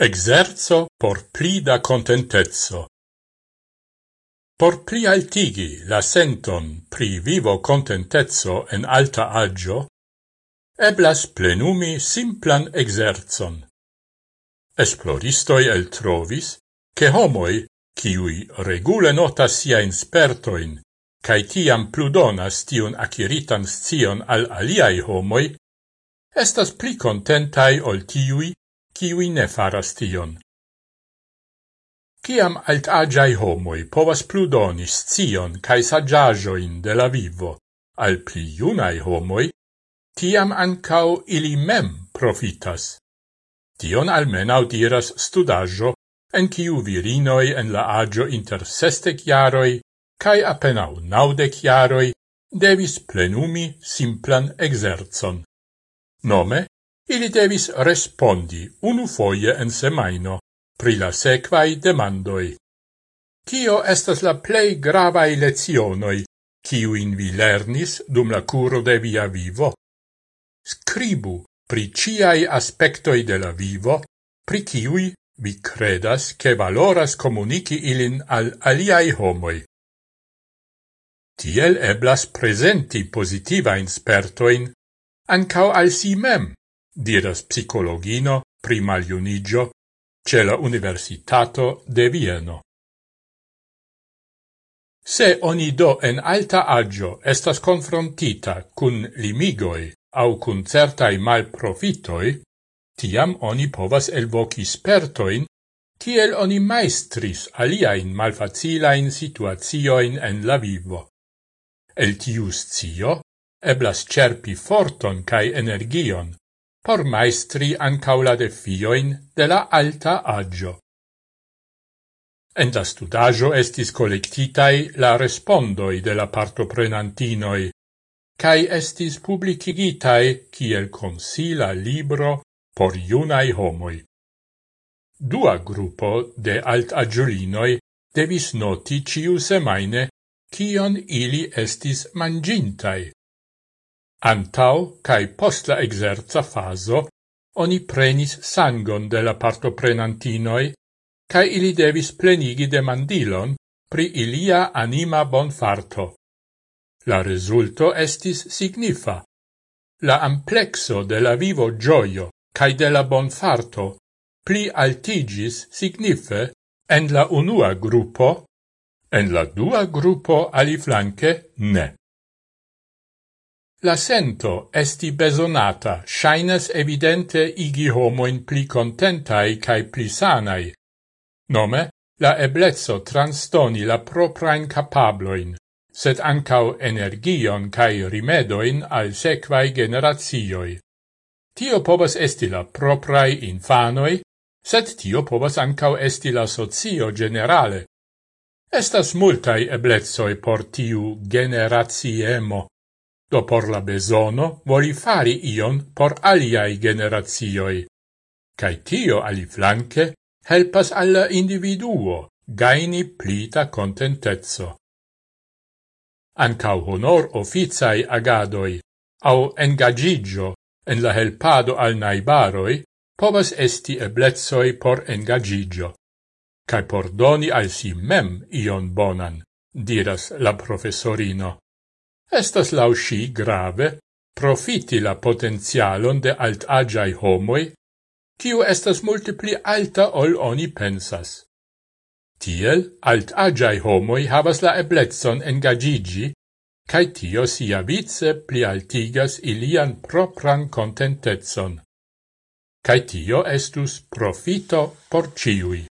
Exerzo por pli da contentezzo. Por pli altigi la senton pri vivo contentezzo en alta agio, eblas plenumi simplan exerzon. Esploristoi el trovis che homoi, ciui regule notas sia inspertoin, cae tiam pludonas tiun aciritan scion al aliai homoi, estas pli contentai ol tiui kiwi ne faras tion. Ciam altagiai homoi povas pludonis scion cae saggiajoin de la vivo al pli iunai homoi, tiam ancau ili mem profitas. Tion almenau diras studajo en ciu virinoi en la agio inter sestec iaroi cae apenau naudec iaroi devis plenumi simplan exerzon. Nome, Ili devis respondi unu foie en semaino pri la sequai demandoi. Cio estas la plei gravae lezionoi, ciuin vi lernis dum la curo de via vivo? Scribu pri ciai aspectoi de la vivo, pri ciui vi credas che valoras comunici ilin al aliai homoi. Tiel eblas presenti positiva inspertoin ancao al si mem, diras psicologino pri maliunigio ce la Universitato de Vieno. Se oni do en alta agio estas confrontita cun limigoi au cun certai malprofitoi, tiam oni povas elvoci spertoin, tiel oni maestris aliain malfacilain situazioin en la vivo. El tius zio eblas cerpi forton cae energion, por maestri ancaula de fioin de la alta agio. En la studajo estis collectitai la respondoi de la partoprenantinoi, cae estis publicigitai kiel consila libro por iunai homoi. Dua gruppo de alt-agiolinoi devis noti ciu semaine cion ili estis mangintai, Antau cae post la exerza faso oni prenis sangon de la partoprenantinoi, cae ili devis plenigi demandilon pri ilia anima bonfarto. La resulto estis signifa. La amplexo de la vivo gioio cae de la bonfarto pli altigis signife en la unua gruppo, en la dua gruppo aliflanque ne. La sento esti besonata, shainas evidente igi homoin pli contentai cae pli sanai. Nome, la eblezzo transtoni la proprain capabloin, sed ancau energion cae rimedoin al sequai generazioi. Tio povas esti la proprai infanoi, sed tio povas ancau esti la socio generale. Estas multai eblezzoi por tiu generaziemo do por la besono voli fari ion por aliai generazioi. Cai tio ali flanque helpas alla individuo gaini plita contentezzo. Ancau honor officai agadoi au engagigio en la helpado al naibaroi povas esti eblezoi por engagigio, Cai por doni al si mem ion bonan, diras la professorino. Estas lau sci grave profiti la potenzialon de altagiai homoi, kiu estas multe pli alta ol oni pensas. Tiel, altagiai homoi havas la eblezzon engagigi, cae tio sia vice pli altigas ilian propran contentetson. Cae tio estus profito por ciui.